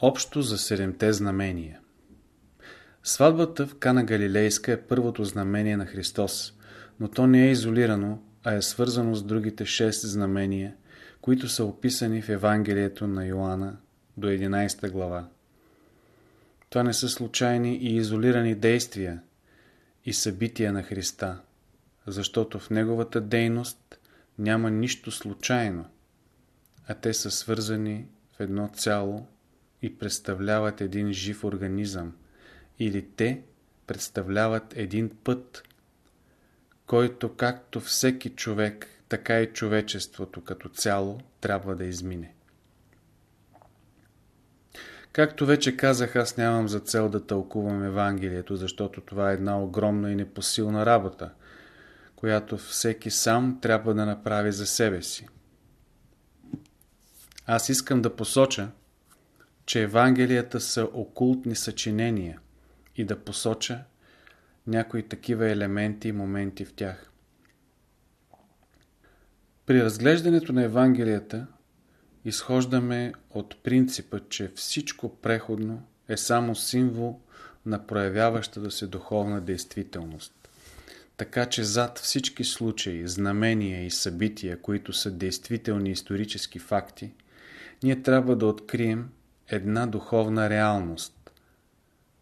Общо за седемте знамения Сватбата в Кана Галилейска е първото знамение на Христос, но то не е изолирано, а е свързано с другите шест знамения, които са описани в Евангелието на Йоанна до 11 глава. Това не са случайни и изолирани действия и събития на Христа, защото в Неговата дейност няма нищо случайно, а те са свързани в едно цяло и представляват един жив организъм, или те представляват един път, който както всеки човек, така и човечеството като цяло трябва да измине. Както вече казах, аз нямам за цел да тълкувам Евангелието, защото това е една огромна и непосилна работа, която всеки сам трябва да направи за себе си. Аз искам да посоча, че Евангелията са окултни съчинения и да посоча някои такива елементи и моменти в тях. При разглеждането на Евангелията изхождаме от принципа, че всичко преходно е само символ на проявяващата се духовна действителност. Така че зад всички случаи, знамения и събития, които са действителни исторически факти, ние трябва да открием една духовна реалност,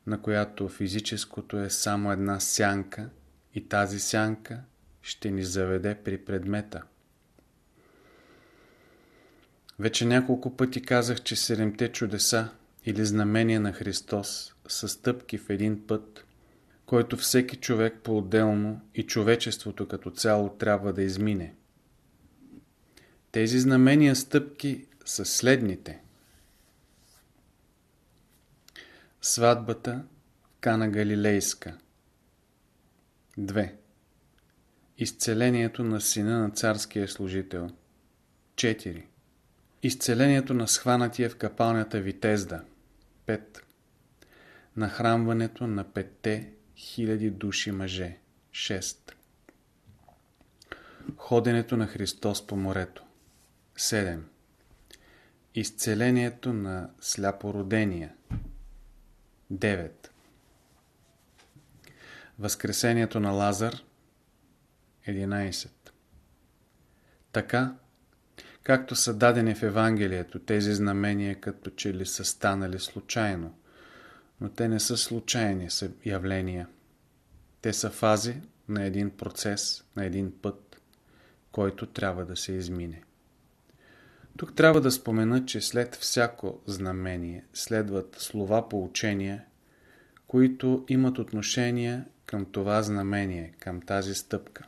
на която физическото е само една сянка и тази сянка ще ни заведе при предмета. Вече няколко пъти казах, че седемте чудеса или знамения на Христос са стъпки в един път, който всеки човек по-отделно и човечеството като цяло трябва да измине. Тези знамения стъпки са следните. Сватбата Кана Галилейска 2. Изцелението на сина на царския служител 4. Изцелението на схванатия в капалнята Витезда 5. Нахранването на петте хиляди души мъже 6. Ходенето на Христос по морето 7. Изцелението на сляпородения 9. Възкресението на Лазар 11. Така, както са дадени в Евангелието, тези знамения като че ли са станали случайно, но те не са случайни са явления. Те са фази на един процес, на един път, който трябва да се измине. Тук трябва да спомена, че след всяко знамение следват слова по учения, които имат отношение към това знамение, към тази стъпка.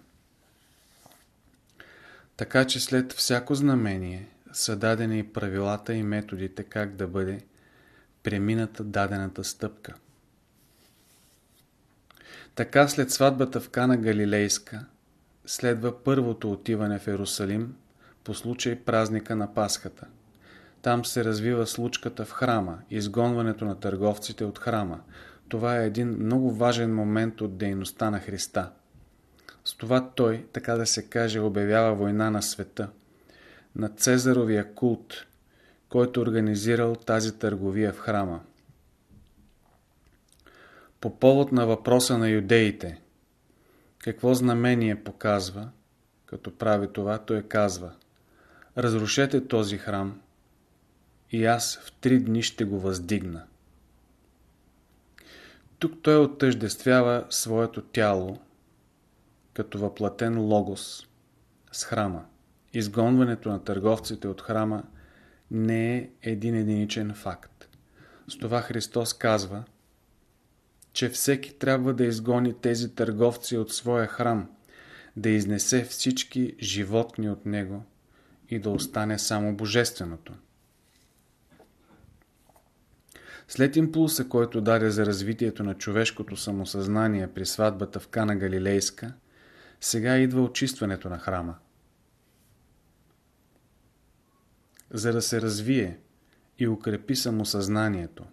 Така че след всяко знамение са дадени и правилата и методите как да бъде премината дадената стъпка. Така след сватбата в Кана Галилейска следва първото отиване в Ерусалим по случай празника на Пасхата. Там се развива случката в храма, изгонването на търговците от храма. Това е един много важен момент от дейността на Христа. С това той, така да се каже, обявява война на света, на Цезаровия култ, който организирал тази търговия в храма. По повод на въпроса на юдеите, какво знамение показва, като прави това, той казва Разрушете този храм и аз в три дни ще го въздигна. Тук той оттъждествява своето тяло като въплатен логос с храма. Изгонването на търговците от храма не е един единичен факт. С това Христос казва, че всеки трябва да изгони тези търговци от своя храм, да изнесе всички животни от него и да остане само Божественото. След импулса, който даде за развитието на човешкото самосъзнание при сватбата в Кана Галилейска, сега идва очистването на храма. За да се развие и укрепи самосъзнанието,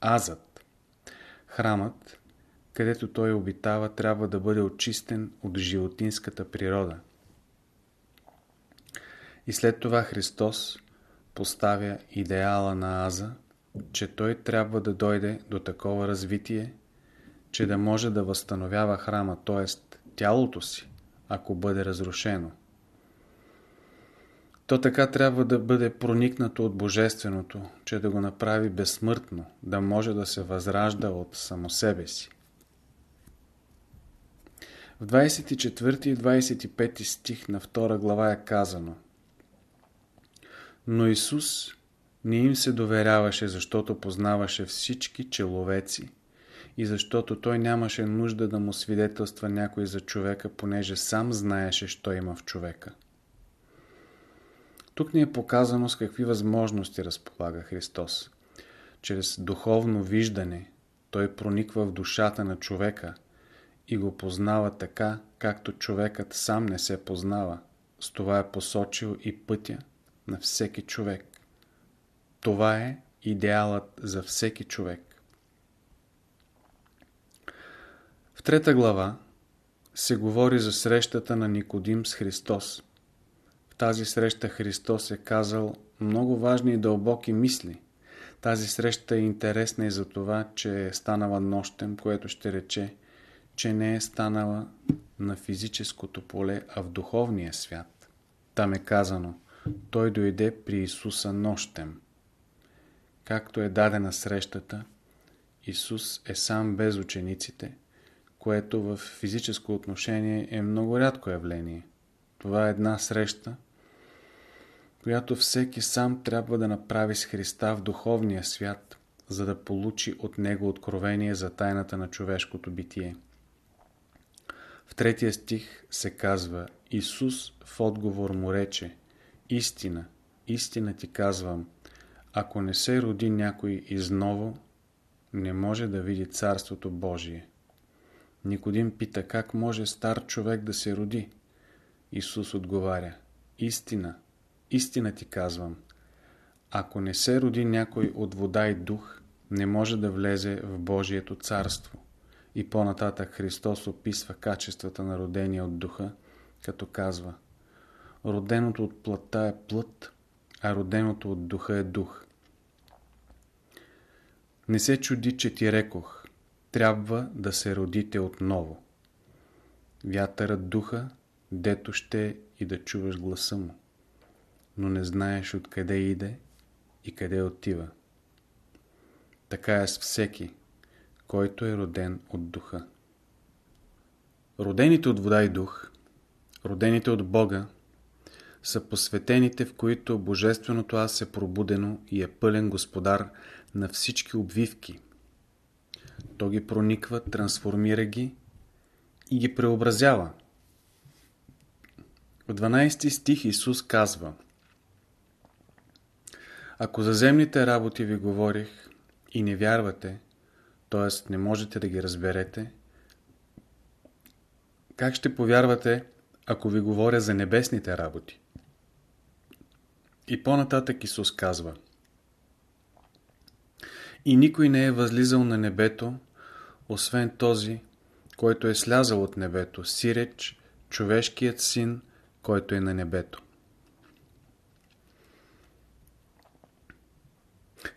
азът, храмът, където той обитава, трябва да бъде очистен от животинската природа. И след това Христос поставя идеала на аза че той трябва да дойде до такова развитие, че да може да възстановява храма, т.е. тялото си, ако бъде разрушено. То така трябва да бъде проникнато от Божественото, че да го направи безсмъртно, да може да се възражда от само себе си. В 24 и 25 стих на 2 глава е казано Но Исус не им се доверяваше, защото познаваше всички человеци и защото той нямаше нужда да му свидетелства някой за човека, понеже сам знаеше, що има в човека. Тук ни е показано с какви възможности разполага Христос. Чрез духовно виждане той прониква в душата на човека и го познава така, както човекът сам не се познава. С това е посочил и пътя на всеки човек. Това е идеалът за всеки човек. В трета глава се говори за срещата на Никодим с Христос. В тази среща Христос е казал много важни и дълбоки мисли. Тази среща е интересна и за това, че е станала нощем, което ще рече, че не е станала на физическото поле, а в духовния свят. Там е казано, той дойде при Исуса нощем. Както е дадена срещата, Исус е сам без учениците, което в физическо отношение е много рядко явление. Това е една среща, която всеки сам трябва да направи с Христа в духовния свят, за да получи от Него откровение за тайната на човешкото битие. В третия стих се казва Исус в отговор му рече Истина, истина ти казвам, ако не се роди някой изново, не може да види Царството Божие. Никодим пита как може стар човек да се роди. Исус отговаря Истина, истина ти казвам. Ако не се роди някой от вода и дух, не може да влезе в Божието царство. И по-нататък Христос описва качествата на родения от духа, като казва Роденото от плътта е плът, а роденото от духа е дух. Не се чуди, че ти рекох, трябва да се родите отново. Вятърът духа, дето ще и да чуваш гласа му, но не знаеш откъде иде и къде отива. Така е с всеки, който е роден от духа. Родените от вода и дух, родените от Бога, са посветените, в които Божественото Аз е пробудено и е пълен господар на всички обвивки. То ги прониква, трансформира ги и ги преобразява. В 12 стих Исус казва Ако за земните работи ви говорих и не вярвате, т.е. не можете да ги разберете, как ще повярвате, ако ви говоря за небесните работи? И по-нататък Исус казва И никой не е възлизал на небето, освен този, който е слязал от небето, сиреч, човешкият син, който е на небето.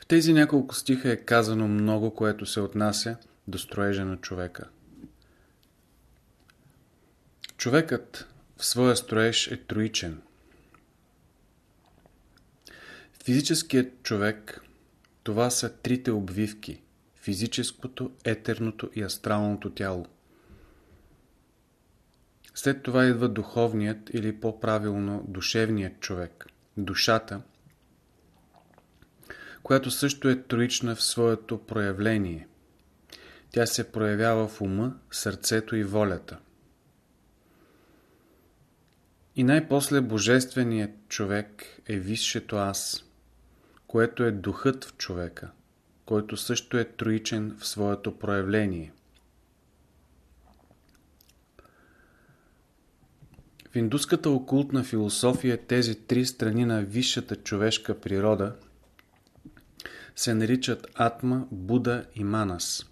В тези няколко стиха е казано много, което се отнася до строежа на човека. Човекът в своя строеж е троичен. Физическият човек това са трите обвивки – физическото, етерното и астралното тяло. След това идва духовният или по-правилно душевният човек – душата, която също е троична в своето проявление. Тя се проявява в ума, сърцето и волята. И най-после Божественият човек е висшето аз – което е духът в човека, който също е троичен в своето проявление. В индуската окултна философия тези три страни на висшата човешка природа се наричат Атма, Буда и Манас.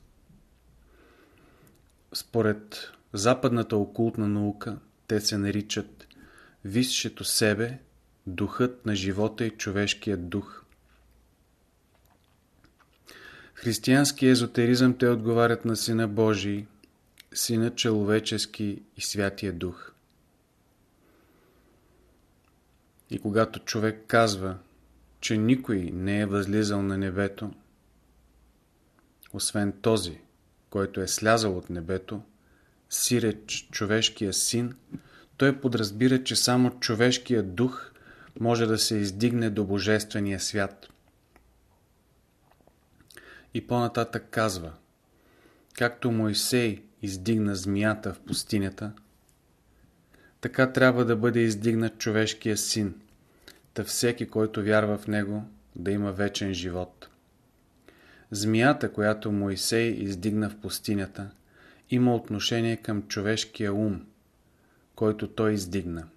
Според западната окултна наука те се наричат Висшето себе, духът на живота и човешкият дух – християнски езотеризъм те отговарят на Сина Божий, Сина Человечески и Святия Дух. И когато човек казва, че никой не е възлизал на небето, освен този, който е слязал от небето, сиреч човешкия син, той подразбира, че само човешкия дух може да се издигне до Божествения свят. И по-нататък казва, както Моисей издигна змията в пустинята, така трябва да бъде издигнат човешкия син, та всеки, който вярва в него, да има вечен живот. Змията, която Моисей издигна в пустинята, има отношение към човешкия ум, който той издигна.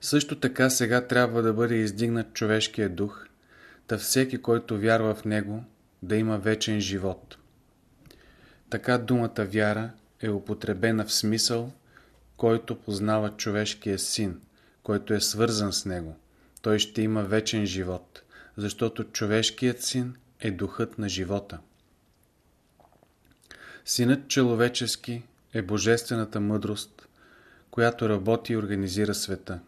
Също така сега трябва да бъде издигнат човешкия дух, та всеки, който вярва в него, да има вечен живот. Така думата вяра е употребена в смисъл, който познава човешкия син, който е свързан с него. Той ще има вечен живот, защото човешкият син е духът на живота. Синът човечески е божествената мъдрост, която работи и организира света.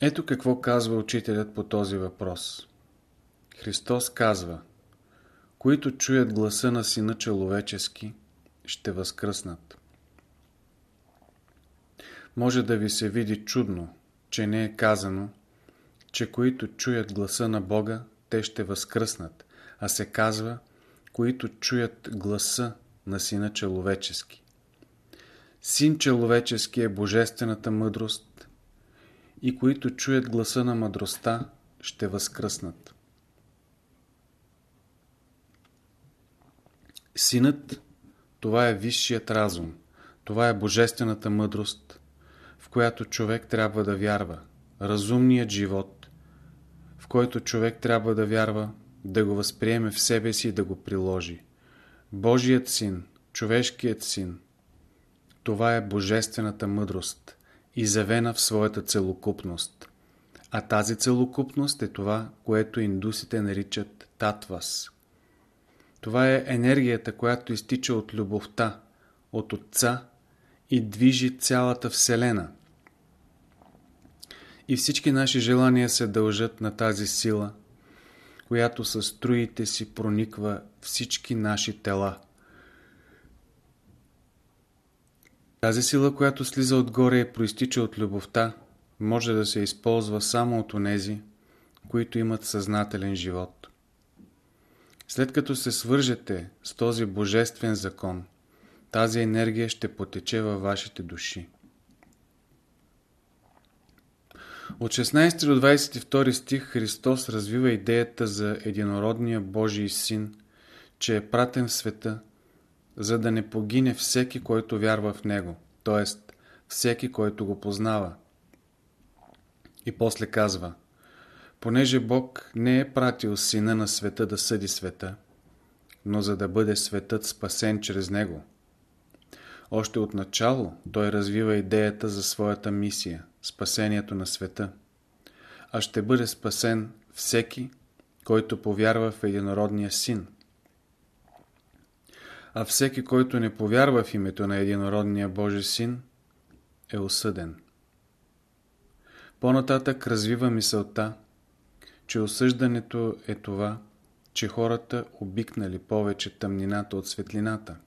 Ето какво казва учителят по този въпрос. Христос казва, които чуят гласа на Сина човечески, ще възкръснат. Може да ви се види чудно, че не е казано, че които чуят гласа на Бога, те ще възкръснат, а се казва, които чуят гласа на Сина Человечески. Син Человечески е Божествената мъдрост и които чуят гласа на мъдростта, ще възкръснат. Синът, това е висшият разум, това е Божествената мъдрост, в която човек трябва да вярва, разумният живот, в който човек трябва да вярва, да го възприеме в себе си и да го приложи. Божият син, човешкият син, това е божествената мъдрост, изявена в своята целокупност. А тази целокупност е това, което индусите наричат татвас. Това е енергията, която изтича от любовта, от Отца и движи цялата Вселена. И всички наши желания се дължат на тази сила – която със струите си прониква всички наши тела. Тази сила, която слиза отгоре и проистича от любовта, може да се използва само от онези, които имат съзнателен живот. След като се свържете с този божествен закон, тази енергия ще потече във вашите души. От 16 до 22 стих Христос развива идеята за единородния Божий син, че е пратен в света, за да не погине всеки, който вярва в Него, т.е. всеки, който го познава. И после казва, понеже Бог не е пратил сина на света да съди света, но за да бъде светът спасен чрез Него. Още от начало той развива идеята за своята мисия – спасението на света, а ще бъде спасен всеки, който повярва в единородния син. А всеки, който не повярва в името на единородния Божи син, е осъден. По-нататък развива мисълта, че осъждането е това, че хората обикнали повече тъмнината от светлината –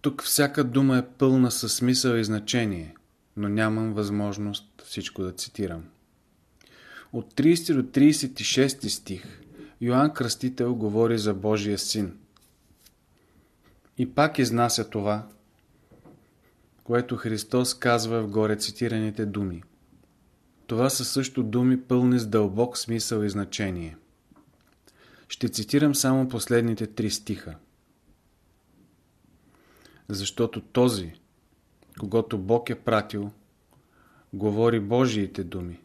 Тук всяка дума е пълна със смисъл и значение, но нямам възможност всичко да цитирам. От 30 до 36 стих Йоанн Кръстител говори за Божия син. И пак изнася това, което Христос казва в горе цитираните думи. Това са също думи пълни с дълбок смисъл и значение. Ще цитирам само последните три стиха защото този, когато Бог е пратил, говори Божиите думи,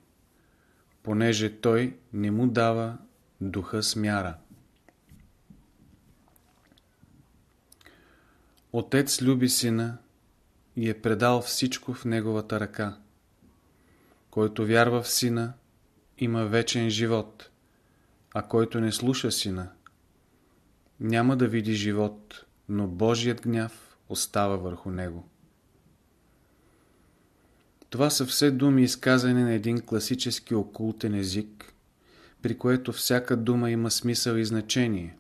понеже Той не му дава духа с мяра. Отец люби сина и е предал всичко в неговата ръка. Който вярва в Сина, има вечен живот, а който не слуша Сина, няма да види живот, но Божият гняв остава върху него. Това са все думи изказани на един класически окултен език, при което всяка дума има смисъл и значение.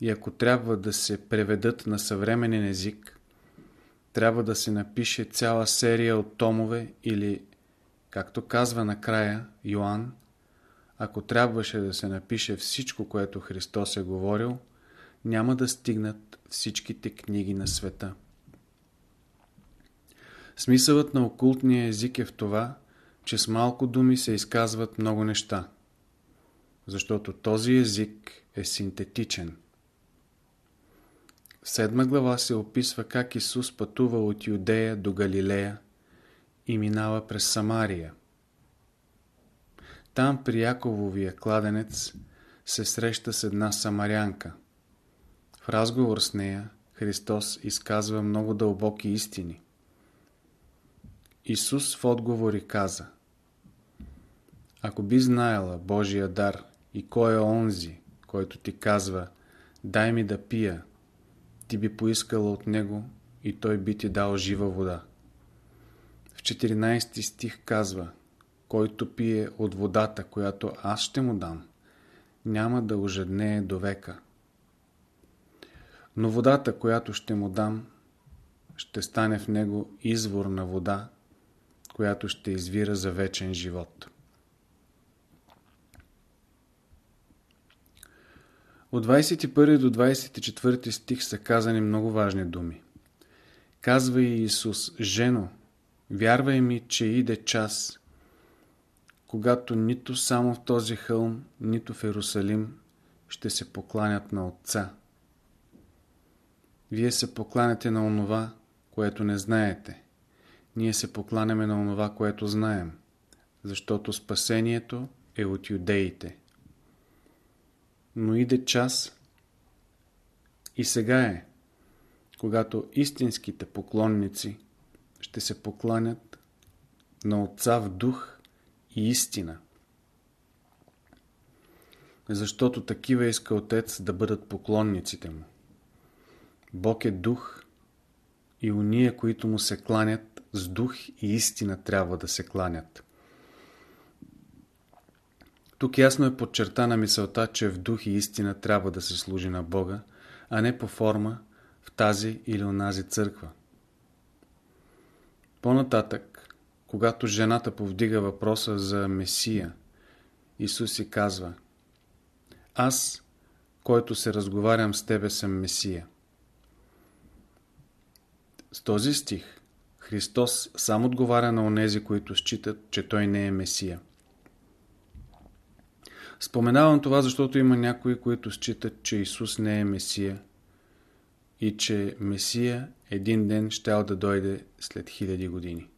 И ако трябва да се преведат на съвременен език, трябва да се напише цяла серия от томове или, както казва накрая Йоанн, ако трябваше да се напише всичко, което Христос е говорил, няма да стигнат всичките книги на света. Смисълът на окултния език е в това, че с малко думи се изказват много неща, защото този език е синтетичен. В седма глава се описва как Исус пътува от Юдея до Галилея и минава през Самария. Там при Якововия кладенец се среща с една самарянка. В разговор с нея Христос изказва много дълбоки истини. Исус в отговори каза Ако би знаела Божия дар и кой е онзи, който ти казва дай ми да пия, ти би поискала от него и той би ти дал жива вода. В 14 стих казва Който пие от водата, която аз ще му дам, няма да ожеднее до века. Но водата, която ще му дам, ще стане в него извор на вода, която ще извира за вечен живот. От 21 до 24 стих са казани много важни думи. Казва и Исус, Жено, вярвай ми, че иде час, когато нито само в този хълм, нито в Иерусалим ще се покланят на Отца. Вие се покланяте на онова, което не знаете. Ние се покланяме на онова, което знаем, защото спасението е от юдеите. Но иде час и сега е, когато истинските поклонници ще се покланят на Отца в дух и истина. Защото такива иска Отец да бъдат поклонниците му. Бог е дух и уния, които му се кланят, с дух и истина трябва да се кланят. Тук ясно е подчертана мисълта, че в дух и истина трябва да се служи на Бога, а не по форма в тази или онази църква. По-нататък, когато жената повдига въпроса за Месия, Исус си казва Аз, който се разговарям с тебе, съм Месия. С този стих Христос сам отговаря на онези, които считат, че Той не е Месия. Споменавам това, защото има някои, които считат, че Исус не е Месия и че Месия един ден щял да дойде след хиляди години.